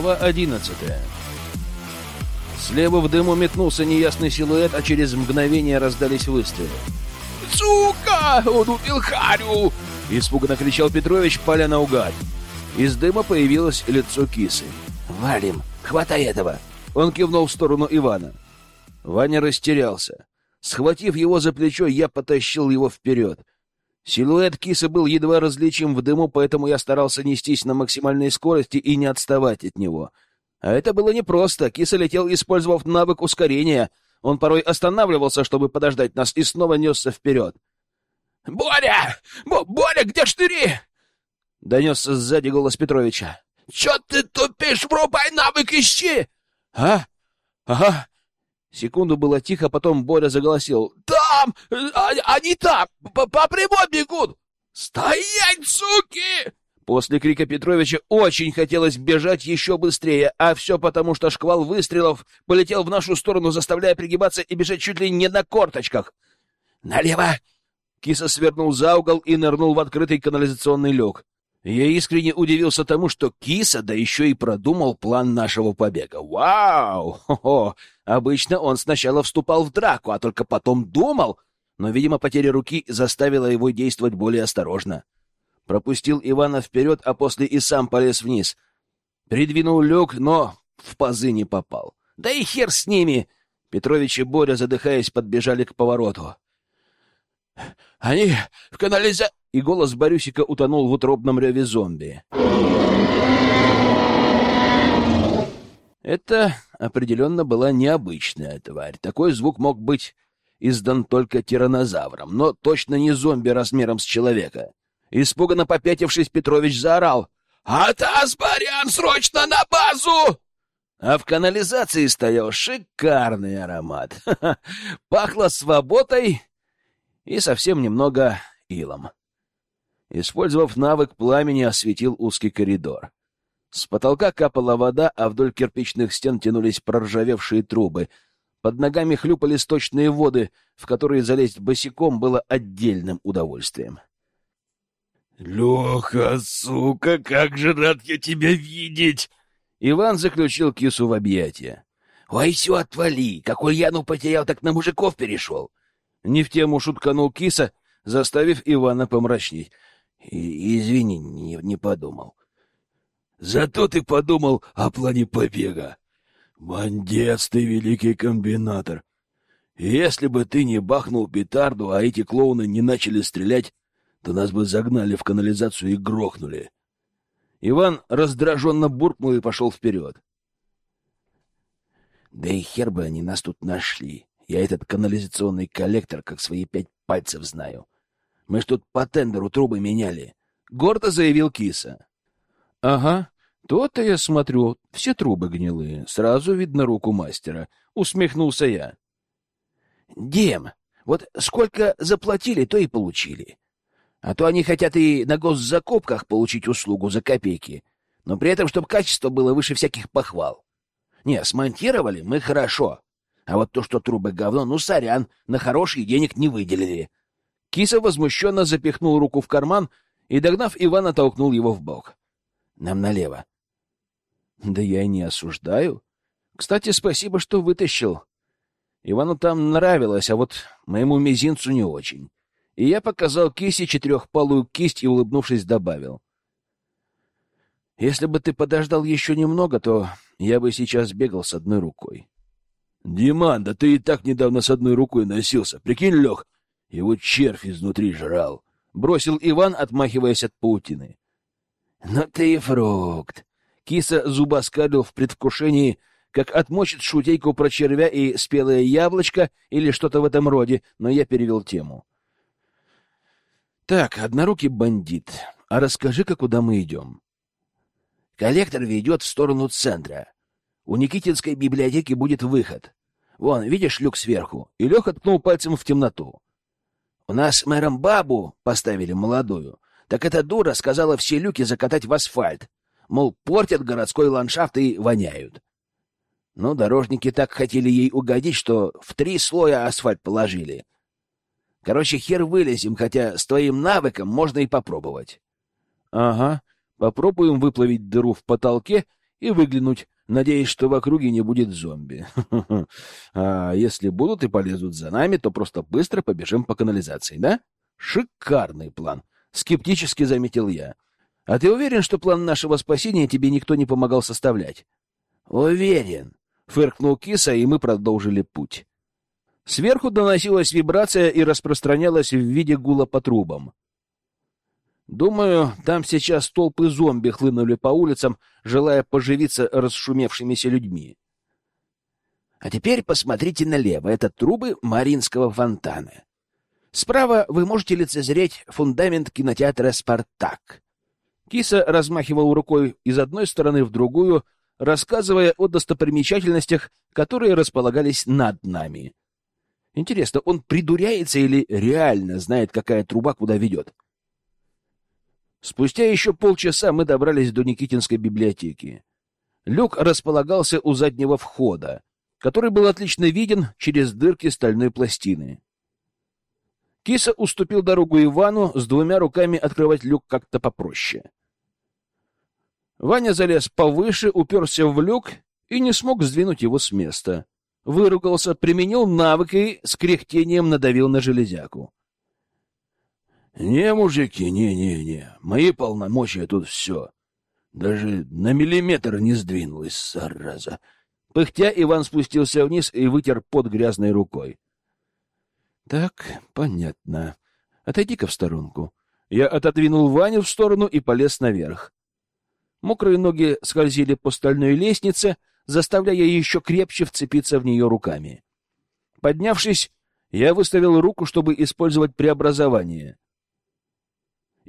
Глава одиннадцатая. Слева в дыму метнулся неясный силуэт, а через мгновение раздались выстрелы. «Сука! Он убил Харю!» — испуганно кричал Петрович, паля наугад. Из дыма появилось лицо кисы. «Валим! Хватай этого!» Он кивнул в сторону Ивана. Ваня растерялся. Схватив его за плечо, я потащил его вперед. Силуэт кисы был едва различим в дыму, поэтому я старался нестись на максимальной скорости и не отставать от него. А это было непросто. Киса летел, использовав навык ускорения. Он порой останавливался, чтобы подождать нас, и снова несся вперед. — Боря! Б Боря, где штыри? — донесся сзади голос Петровича. — Че ты тупишь? Врубай навык, ищи! — А? Ага. Секунду было тихо, потом Боря заголосил. «Там! А, они там! По прямой бегут! Стоять, суки!» После крика Петровича очень хотелось бежать еще быстрее, а все потому, что шквал выстрелов полетел в нашу сторону, заставляя пригибаться и бежать чуть ли не на корточках. «Налево!» Киса свернул за угол и нырнул в открытый канализационный люк. Я искренне удивился тому, что Киса, да еще и продумал план нашего побега. Вау! Хо-хо! Обычно он сначала вступал в драку, а только потом думал, но, видимо, потеря руки заставила его действовать более осторожно. Пропустил Ивана вперед, а после и сам полез вниз. Придвинул люк, но в пазы не попал. Да и хер с ними! Петрович и Боря, задыхаясь, подбежали к повороту. — Они в канализа и голос Борюсика утонул в утробном реве зомби. Это определенно была необычная тварь. Такой звук мог быть издан только тиранозавром, но точно не зомби размером с человека. Испуганно попятившись, Петрович заорал. «Атас, Барян, срочно на базу!» А в канализации стоял шикарный аромат. Пахло свободой и совсем немного илом. Использовав навык пламени, осветил узкий коридор. С потолка капала вода, а вдоль кирпичных стен тянулись проржавевшие трубы. Под ногами хлюпали сточные воды, в которые залезть босиком было отдельным удовольствием. — Леха, сука, как же рад я тебя видеть! Иван заключил кису в объятия. — Ой, все, отвали! Какой Яну потерял, так на мужиков перешел! Не в тему шутканул киса, заставив Ивана помрачнеть. И, извини, не, не подумал. Зато ты подумал о плане побега. Бандец ты, великий комбинатор. Если бы ты не бахнул петарду, а эти клоуны не начали стрелять, то нас бы загнали в канализацию и грохнули. Иван раздраженно буркнул и пошел вперед. Да и хер бы они нас тут нашли. Я этот канализационный коллектор как свои пять пальцев знаю. Мы ж тут по тендеру трубы меняли. Гордо заявил киса. Ага, то-то я смотрю, все трубы гнилые. Сразу видно руку мастера. Усмехнулся я. Дем, вот сколько заплатили, то и получили. А то они хотят и на госзакупках получить услугу за копейки, но при этом, чтобы качество было выше всяких похвал. Не, смонтировали мы хорошо. А вот то, что трубы говно, ну, сорян, на хорошие денег не выделили. Киса возмущенно запихнул руку в карман и, догнав Ивана, толкнул его в бок. «Нам налево». «Да я не осуждаю. Кстати, спасибо, что вытащил. Ивану там нравилось, а вот моему мизинцу не очень. И я показал Кисе четырехпалую кисть и, улыбнувшись, добавил. Если бы ты подождал еще немного, то я бы сейчас бегал с одной рукой. — Диман, да ты и так недавно с одной рукой носился. Прикинь, Лех, его червь изнутри жрал. Бросил Иван, отмахиваясь от паутины. — Ну ты фрукт! Киса зубоскалил в предвкушении, как отмочит шутейку про червя и спелое яблочко или что-то в этом роде, но я перевел тему. — Так, однорукий бандит, а расскажи-ка, куда мы идем? Коллектор ведет в сторону центра. У Никитинской библиотеки будет выход. Вон, видишь люк сверху? И Леха ткнул пальцем в темноту. У нас мэром бабу поставили молодую. Так эта дура сказала все люки закатать в асфальт. Мол, портят городской ландшафт и воняют. Ну, дорожники так хотели ей угодить, что в три слоя асфальт положили. Короче, хер вылезем, хотя с твоим навыком можно и попробовать. Ага, попробуем выплавить дыру в потолке и выглянуть, надеясь, что в округе не будет зомби. А если будут и полезут за нами, то просто быстро побежим по канализации, да? Шикарный план, скептически заметил я. А ты уверен, что план нашего спасения тебе никто не помогал составлять? Уверен, фыркнул киса, и мы продолжили путь. Сверху доносилась вибрация и распространялась в виде гула по трубам. Думаю, там сейчас толпы зомби хлынули по улицам, желая поживиться расшумевшимися людьми. А теперь посмотрите налево. Это трубы Маринского фонтана. Справа вы можете лицезреть фундамент кинотеатра «Спартак». Киса размахивал рукой из одной стороны в другую, рассказывая о достопримечательностях, которые располагались над нами. Интересно, он придуряется или реально знает, какая труба куда ведет? — Спустя еще полчаса мы добрались до Никитинской библиотеки. Люк располагался у заднего входа, который был отлично виден через дырки стальной пластины. Киса уступил дорогу Ивану, с двумя руками открывать люк как-то попроще. Ваня залез повыше, уперся в люк и не смог сдвинуть его с места. Выругался, применил навык и с кряхтением надавил на железяку. Не, мужики, не-не-не, мои полномочия тут все. Даже на миллиметр не сдвинулась, зараза. Пыхтя, Иван спустился вниз и вытер под грязной рукой. Так, понятно. Отойди-ка в сторонку. Я отодвинул Ваню в сторону и полез наверх. Мокрые ноги скользили по стальной лестнице, заставляя еще крепче вцепиться в нее руками. Поднявшись, я выставил руку, чтобы использовать преобразование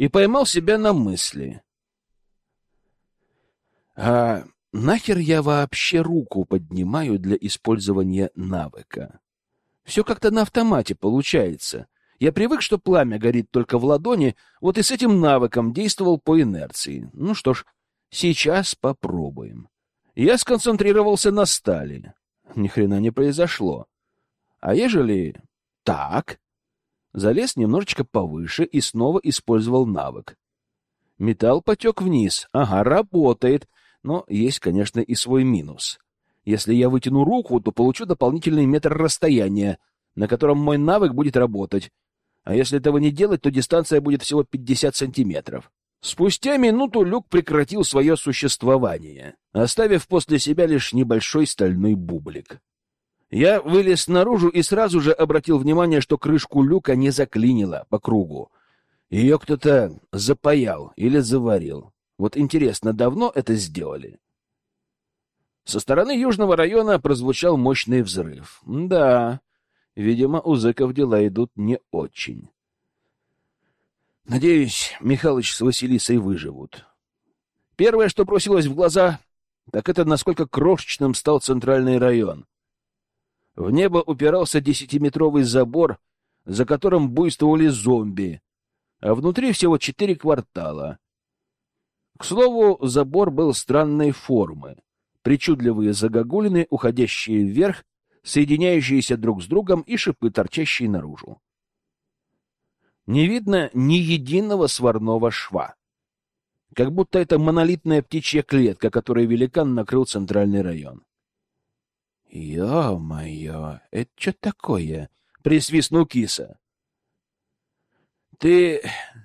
и поймал себя на мысли. А нахер я вообще руку поднимаю для использования навыка? Все как-то на автомате получается. Я привык, что пламя горит только в ладони, вот и с этим навыком действовал по инерции. Ну что ж, сейчас попробуем. Я сконцентрировался на стали. Ни хрена не произошло. А ежели так, Залез немножечко повыше и снова использовал навык. Металл потек вниз. Ага, работает. Но есть, конечно, и свой минус. Если я вытяну руку, то получу дополнительный метр расстояния, на котором мой навык будет работать. А если этого не делать, то дистанция будет всего 50 сантиметров. Спустя минуту люк прекратил свое существование, оставив после себя лишь небольшой стальной бублик. Я вылез наружу и сразу же обратил внимание, что крышку люка не заклинило по кругу. Ее кто-то запаял или заварил. Вот интересно, давно это сделали? Со стороны южного района прозвучал мощный взрыв. Да, видимо, у зэков дела идут не очень. Надеюсь, Михалыч с Василисой выживут. Первое, что бросилось в глаза, так это насколько крошечным стал центральный район. В небо упирался десятиметровый забор, за которым буйствовали зомби, а внутри всего четыре квартала. К слову, забор был странной формы. Причудливые загогулины, уходящие вверх, соединяющиеся друг с другом и шипы, торчащие наружу. Не видно ни единого сварного шва. Как будто это монолитная птичья клетка, которой великан накрыл центральный район. «Ё-моё, это что такое?» — присвистнул киса. «Ты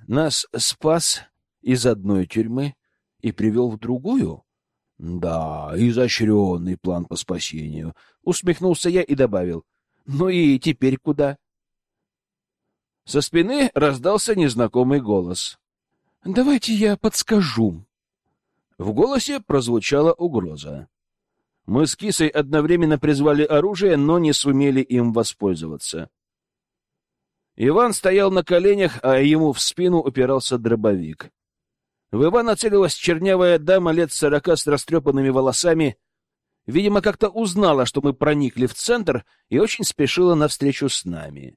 нас спас из одной тюрьмы и привел в другую?» «Да, изощренный план по спасению», — усмехнулся я и добавил. «Ну и теперь куда?» Со спины раздался незнакомый голос. «Давайте я подскажу». В голосе прозвучала угроза. Мы с Кисой одновременно призвали оружие, но не сумели им воспользоваться. Иван стоял на коленях, а ему в спину упирался дробовик. В Ивана целилась чернявая дама лет сорока с растрепанными волосами. Видимо, как-то узнала, что мы проникли в центр, и очень спешила навстречу с нами.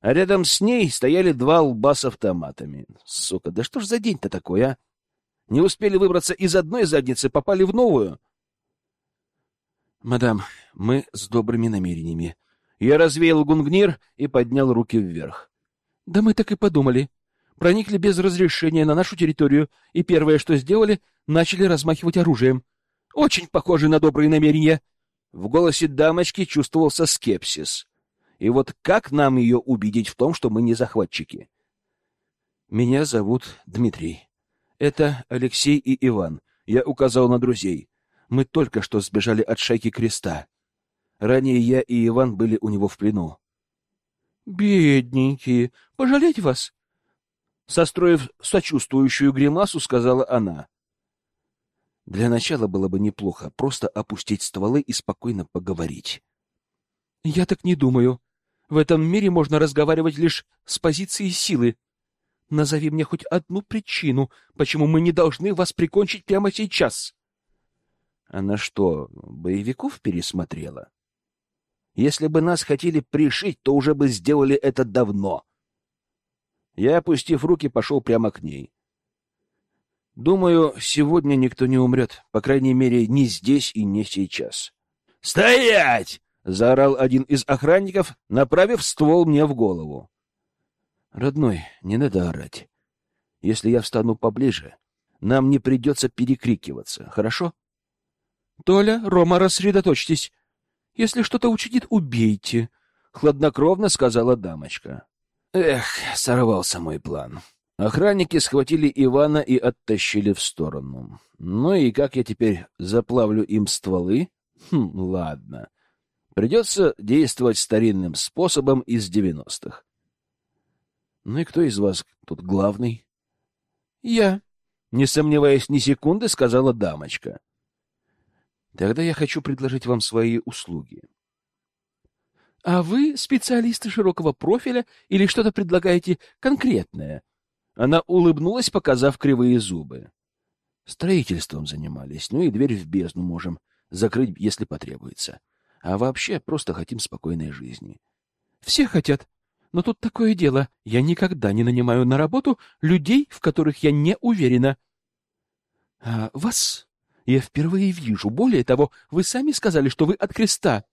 А рядом с ней стояли два лба с автоматами. Сука, да что ж за день-то такой, а? Не успели выбраться из одной задницы, попали в новую — «Мадам, мы с добрыми намерениями». Я развеял гунгнир и поднял руки вверх. «Да мы так и подумали. Проникли без разрешения на нашу территорию, и первое, что сделали, начали размахивать оружием. Очень похоже на добрые намерения. В голосе дамочки чувствовался скепсис. И вот как нам ее убедить в том, что мы не захватчики? Меня зовут Дмитрий. Это Алексей и Иван. Я указал на друзей. Мы только что сбежали от шайки Креста. Ранее я и Иван были у него в плену. Бедненькие, пожалеть вас? Состроив сочувствующую гримасу, сказала она. Для начала было бы неплохо просто опустить стволы и спокойно поговорить. Я так не думаю. В этом мире можно разговаривать лишь с позиции силы. Назови мне хоть одну причину, почему мы не должны вас прикончить прямо сейчас. Она что, боевиков пересмотрела? Если бы нас хотели пришить, то уже бы сделали это давно. Я, опустив руки, пошел прямо к ней. Думаю, сегодня никто не умрет, по крайней мере, не здесь и не сейчас. «Стоять!» — заорал один из охранников, направив ствол мне в голову. «Родной, не надо орать. Если я встану поближе, нам не придется перекрикиваться, хорошо?» «Толя, Рома, рассредоточьтесь. Если что-то учинит, убейте», — хладнокровно сказала дамочка. Эх, сорвался мой план. Охранники схватили Ивана и оттащили в сторону. Ну и как я теперь заплавлю им стволы? Хм, ладно. Придется действовать старинным способом из девяностых. Ну и кто из вас тут главный? Я, не сомневаясь ни секунды, сказала дамочка. Тогда я хочу предложить вам свои услуги. А вы специалисты широкого профиля или что-то предлагаете конкретное? Она улыбнулась, показав кривые зубы. Строительством занимались, ну и дверь в бездну можем закрыть, если потребуется. А вообще просто хотим спокойной жизни. Все хотят. Но тут такое дело. Я никогда не нанимаю на работу людей, в которых я не уверена. А вас я впервые вижу. Более того, вы сами сказали, что вы от креста.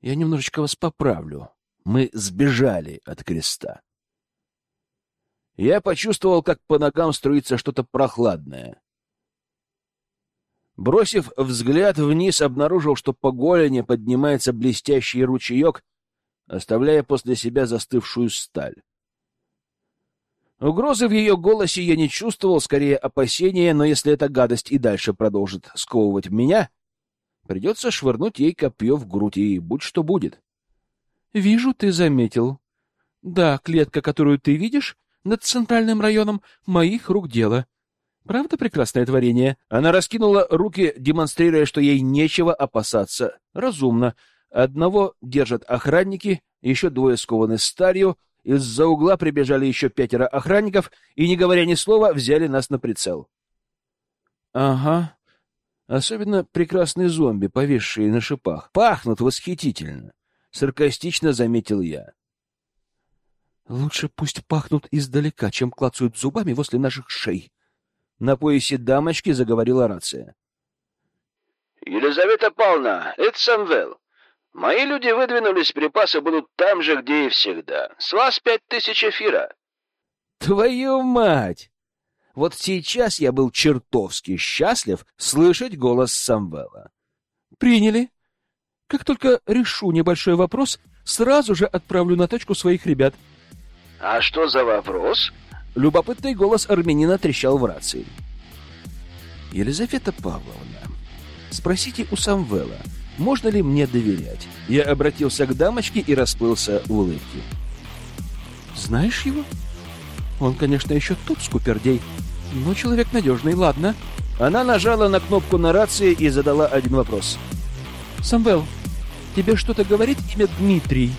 Я немножечко вас поправлю. Мы сбежали от креста. Я почувствовал, как по ногам струится что-то прохладное. Бросив взгляд вниз, обнаружил, что по голени поднимается блестящий ручеек, оставляя после себя застывшую сталь. Угрозы в ее голосе я не чувствовал, скорее опасения, но если эта гадость и дальше продолжит сковывать меня, Придется швырнуть ей копье в грудь, и будь что будет. — Вижу, ты заметил. Да, клетка, которую ты видишь, над центральным районом моих рук дело. Правда прекрасное творение? Она раскинула руки, демонстрируя, что ей нечего опасаться. Разумно. Одного держат охранники, еще двое скованы сталью, из-за угла прибежали еще пятеро охранников и, не говоря ни слова, взяли нас на прицел. — Ага, Особенно прекрасные зомби, повисшие на шипах. Пахнут восхитительно. Саркастично заметил я. Лучше пусть пахнут издалека, чем клацают зубами возле наших шей. На поясе дамочки заговорила рация. Елизавета Павловна, это Самвел. Мои люди выдвинулись, припасы будут там же, где и всегда. С вас пять тысяч эфира. Твою мать! Вот сейчас я был чертовски счастлив слышать голос Самвела. «Приняли. Как только решу небольшой вопрос, сразу же отправлю на точку своих ребят». «А что за вопрос?» Любопытный голос армянина трещал в рации. «Елизавета Павловна, спросите у Самвела, можно ли мне доверять?» Я обратился к дамочке и расплылся в улыбке. «Знаешь его?» Он, конечно, еще тот скупердей, но человек надежный, ладно. Она нажала на кнопку на рации и задала один вопрос. «Самвел, тебе что-то говорит имя Дмитрий?»